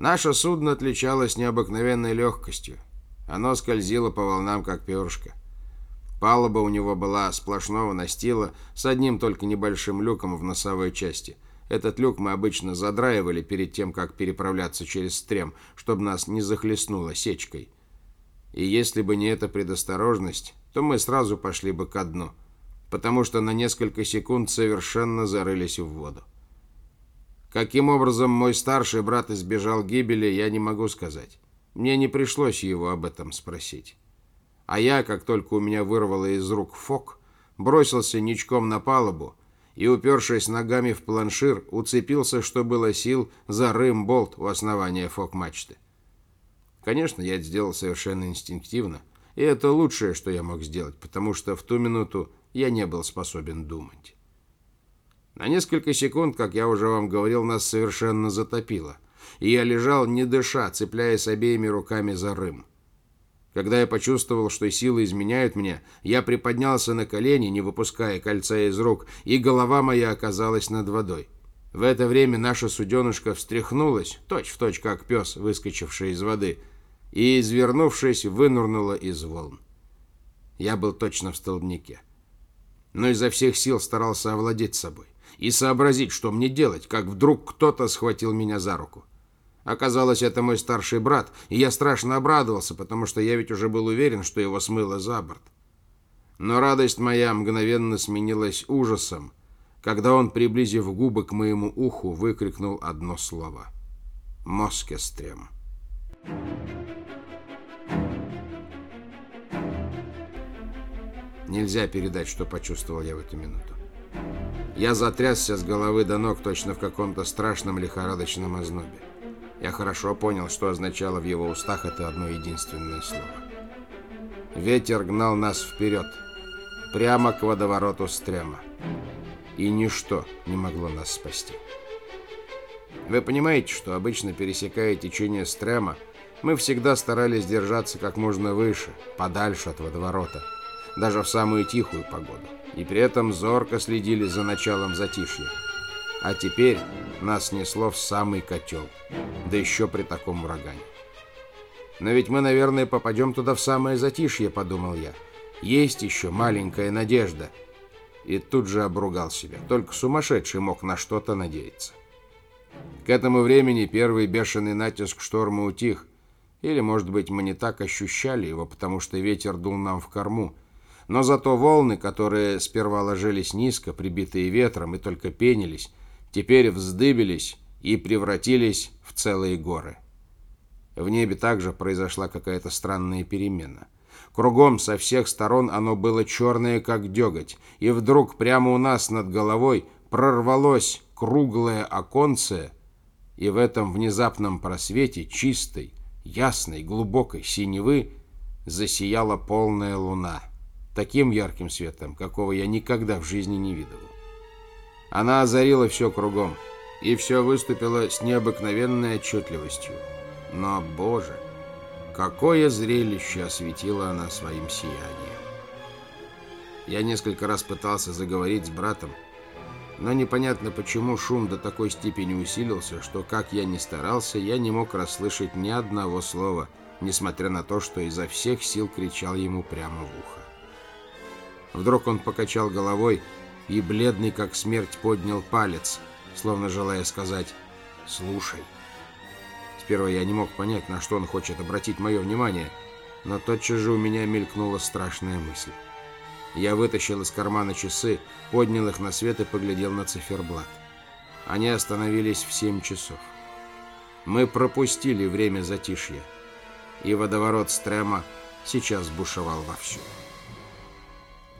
Наше судно отличалось необыкновенной легкостью. Оно скользило по волнам, как перышко. Палуба у него была сплошного настила с одним только небольшим люком в носовой части. Этот люк мы обычно задраивали перед тем, как переправляться через стрем, чтобы нас не захлестнуло сечкой. И если бы не эта предосторожность, то мы сразу пошли бы ко дну, потому что на несколько секунд совершенно зарылись в воду. Каким образом мой старший брат избежал гибели, я не могу сказать. Мне не пришлось его об этом спросить. А я, как только у меня вырвало из рук фок, бросился ничком на палубу и, упершись ногами в планшир, уцепился, что было сил, за рым-болт у основания фок-мачты. Конечно, я это сделал совершенно инстинктивно, и это лучшее, что я мог сделать, потому что в ту минуту я не был способен думать. На несколько секунд, как я уже вам говорил, нас совершенно затопило, и я лежал, не дыша, цепляясь обеими руками за рым. Когда я почувствовал, что силы изменяют мне, я приподнялся на колени, не выпуская кольца из рук, и голова моя оказалась над водой. В это время наша суденышка встряхнулась, точь-в-точь, точь, как пес, выскочивший из воды, и, извернувшись, вынурнула из волн. Я был точно в столбнике. Но изо всех сил старался овладеть собой и сообразить, что мне делать, как вдруг кто-то схватил меня за руку. Оказалось, это мой старший брат, и я страшно обрадовался, потому что я ведь уже был уверен, что его смыло за борт. Но радость моя мгновенно сменилась ужасом, когда он, приблизив губы к моему уху, выкрикнул одно слово. «Москестрем». Нельзя передать, что почувствовал я в эту минуту. Я затрясся с головы до ног точно в каком-то страшном лихорадочном ознобе. Я хорошо понял, что означало в его устах это одно единственное слово. Ветер гнал нас вперед, прямо к водовороту стрема. И ничто не могло нас спасти. Вы понимаете, что обычно пересекая течение стрема, мы всегда старались держаться как можно выше, подальше от водоворота, даже в самую тихую погоду, и при этом зорко следили за началом затишья. А теперь нас несло в самый котел, да еще при таком урагане. Но ведь мы, наверное, попадем туда в самое затишье, подумал я. Есть еще маленькая надежда. И тут же обругал себя. Только сумасшедший мог на что-то надеяться. К этому времени первый бешеный натиск шторма утих. Или, может быть, мы не так ощущали его, потому что ветер дул нам в корму. Но зато волны, которые сперва ложились низко, прибитые ветром, и только пенились, теперь вздыбились и превратились в целые горы. В небе также произошла какая-то странная перемена. Кругом со всех сторон оно было черное, как деготь, и вдруг прямо у нас над головой прорвалось круглое оконце, и в этом внезапном просвете чистой, ясной, глубокой синевы засияла полная луна, таким ярким светом, какого я никогда в жизни не видывал. Она озарила все кругом, и все выступило с необыкновенной отчетливостью. Но, Боже, какое зрелище осветила она своим сиянием! Я несколько раз пытался заговорить с братом, но непонятно почему шум до такой степени усилился, что, как я ни старался, я не мог расслышать ни одного слова, несмотря на то, что изо всех сил кричал ему прямо в ухо. Вдруг он покачал головой и, бледный как смерть, поднял палец, словно желая сказать «слушай». Сперва я не мог понять, на что он хочет обратить мое внимание, но тотчас же у меня мелькнула страшная мысль. Я вытащил из кармана часы, поднял их на свет и поглядел на циферблат. Они остановились в семь часов. Мы пропустили время затишья, и водоворот Стрема сейчас бушевал вовсю.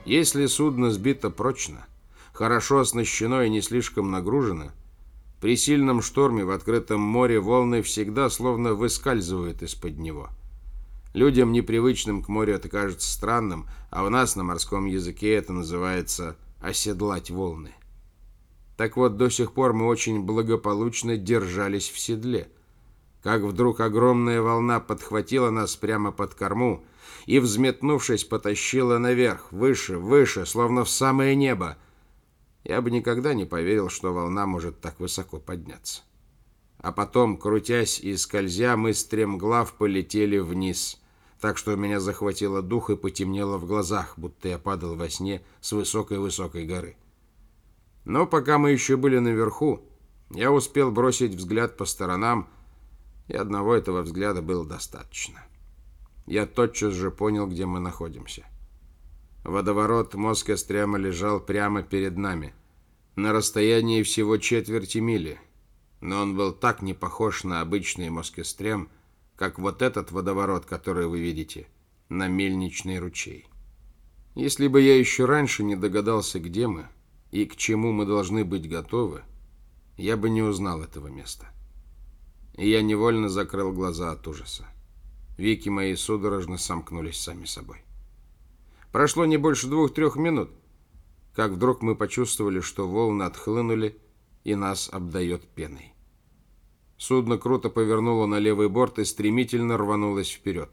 Если судно сбито прочно, хорошо оснащено и не слишком нагружено, при сильном шторме в открытом море волны всегда словно выскальзывают из-под него. Людям, непривычным к морю, это кажется странным, а у нас на морском языке это называется «оседлать волны». Так вот, до сих пор мы очень благополучно держались в седле. Как вдруг огромная волна подхватила нас прямо под корму и, взметнувшись, потащила наверх, выше, выше, словно в самое небо, я бы никогда не поверил, что волна может так высоко подняться. а потом, крутясь и скользя, мы стремглав полетели вниз, так что меня захватило дух и потемнело в глазах, будто я падал во сне с высокой-высокой горы. Но пока мы еще были наверху, я успел бросить взгляд по сторонам, и одного этого взгляда было достаточно. Я тотчас же понял, где мы находимся. Водоворот Москостряма лежал прямо перед нами, на расстоянии всего четверти мили, но он был так не похож на обычный Москострем, как вот этот водоворот, который вы видите, на мельничный ручей. Если бы я еще раньше не догадался, где мы и к чему мы должны быть готовы, я бы не узнал этого места. И я невольно закрыл глаза от ужаса. Веки мои судорожно сомкнулись сами собой. Прошло не больше двух-трех минут, как вдруг мы почувствовали, что волны отхлынули и нас обдает пеной. Судно круто повернуло на левый борт и стремительно рванулось вперед.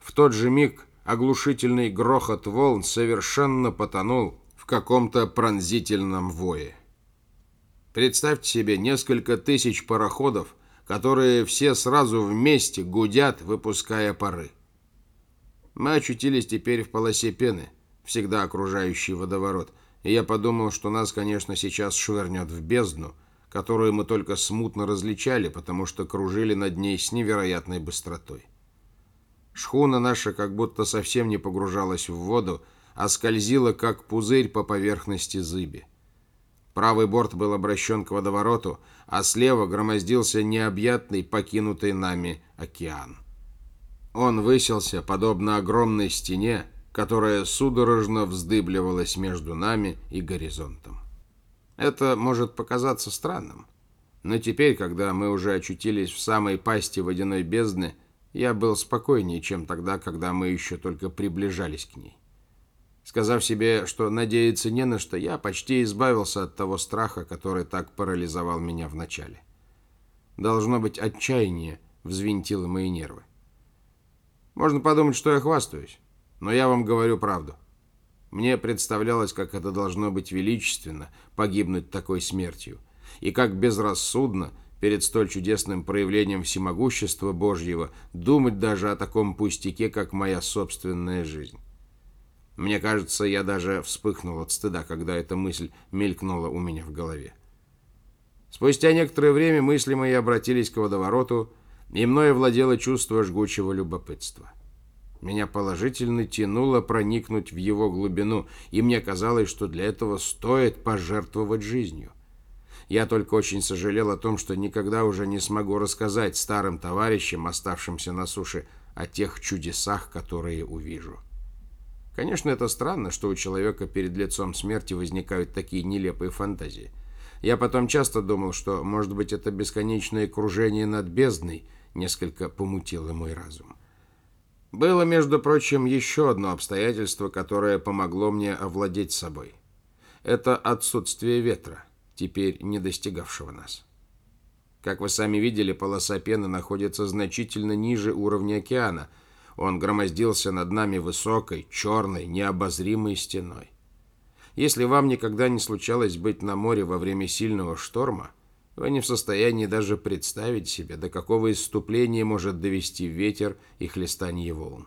В тот же миг оглушительный грохот волн совершенно потонул в каком-то пронзительном вое. Представьте себе несколько тысяч пароходов, которые все сразу вместе гудят, выпуская пары. Мы очутились теперь в полосе пены, всегда окружающей водоворот, и я подумал, что нас, конечно, сейчас швырнет в бездну, которую мы только смутно различали, потому что кружили над ней с невероятной быстротой. Шхуна наша как будто совсем не погружалась в воду, а скользила, как пузырь по поверхности зыби. Правый борт был обращен к водовороту, а слева громоздился необъятный, покинутый нами океан. Он высился, подобно огромной стене, которая судорожно вздыбливалась между нами и горизонтом. Это может показаться странным, но теперь, когда мы уже очутились в самой пасти водяной бездны, я был спокойнее, чем тогда, когда мы еще только приближались к ней. Сказав себе, что надеяться не на что, я почти избавился от того страха, который так парализовал меня вначале. Должно быть, отчаяние взвинтило мои нервы. Можно подумать, что я хвастаюсь, но я вам говорю правду. Мне представлялось, как это должно быть величественно, погибнуть такой смертью, и как безрассудно перед столь чудесным проявлением всемогущества Божьего думать даже о таком пустяке, как моя собственная жизнь. Мне кажется, я даже вспыхнул от стыда, когда эта мысль мелькнула у меня в голове. Спустя некоторое время мысли мои обратились к водовороту, и мною владело чувство жгучего любопытства. Меня положительно тянуло проникнуть в его глубину, и мне казалось, что для этого стоит пожертвовать жизнью. Я только очень сожалел о том, что никогда уже не смогу рассказать старым товарищам, оставшимся на суше, о тех чудесах, которые увижу. Конечно, это странно, что у человека перед лицом смерти возникают такие нелепые фантазии. Я потом часто думал, что, может быть, это бесконечное кружение над бездной несколько помутило мой разум. Было, между прочим, еще одно обстоятельство, которое помогло мне овладеть собой. Это отсутствие ветра, теперь не достигавшего нас. Как вы сами видели, полоса пены находится значительно ниже уровня океана. Он громоздился над нами высокой, черной, необозримой стеной. Если вам никогда не случалось быть на море во время сильного шторма, вы не в состоянии даже представить себе, до какого исступления может довести ветер и хлестание волн.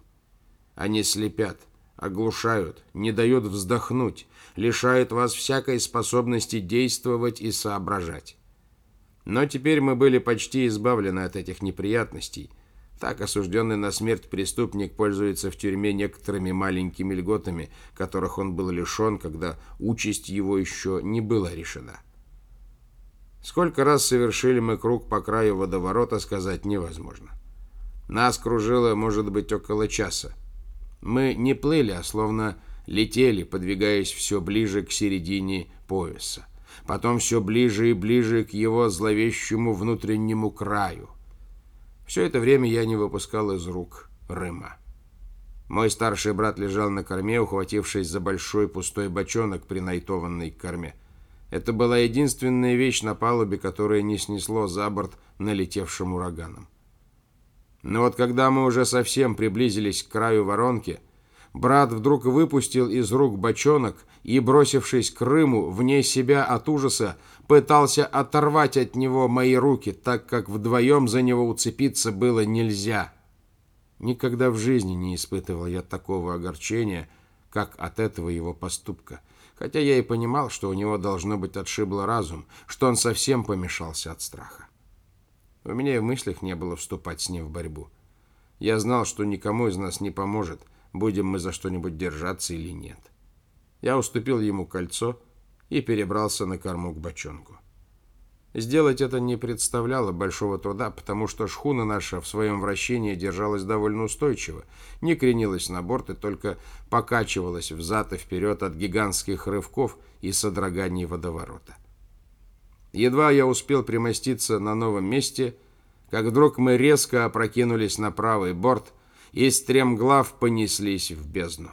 Они слепят, оглушают, не дают вздохнуть, лишают вас всякой способности действовать и соображать. Но теперь мы были почти избавлены от этих неприятностей. Так осужденный на смерть преступник пользуется в тюрьме некоторыми маленькими льготами, которых он был лишен, когда участь его еще не была решена. Сколько раз совершили мы круг по краю водоворота, сказать невозможно. Нас кружило, может быть, около часа. Мы не плыли, а словно летели, подвигаясь все ближе к середине пояса. Потом все ближе и ближе к его зловещему внутреннему краю. Все это время я не выпускал из рук Рыма. Мой старший брат лежал на корме, ухватившись за большой пустой бочонок, принайтованный к корме. Это была единственная вещь на палубе, которая не снесло за борт налетевшим ураганом. Но вот когда мы уже совсем приблизились к краю воронки, брат вдруг выпустил из рук бочонок и, бросившись к Рыму, вне себя от ужаса, пытался оторвать от него мои руки, так как вдвоем за него уцепиться было нельзя. Никогда в жизни не испытывал я такого огорчения, как от этого его поступка, хотя я и понимал, что у него должно быть отшибло разум, что он совсем помешался от страха. У меня и в мыслях не было вступать с ним в борьбу. Я знал, что никому из нас не поможет, будем мы за что-нибудь держаться или нет. Я уступил ему кольцо и перебрался на корму к бочонку. Сделать это не представляло большого труда, потому что шхуна наша в своем вращении держалась довольно устойчиво, не кренилась на борт и только покачивалась взад и вперед от гигантских рывков и содроганий водоворота. Едва я успел примоститься на новом месте, как вдруг мы резко опрокинулись на правый борт и стремглав понеслись в бездну.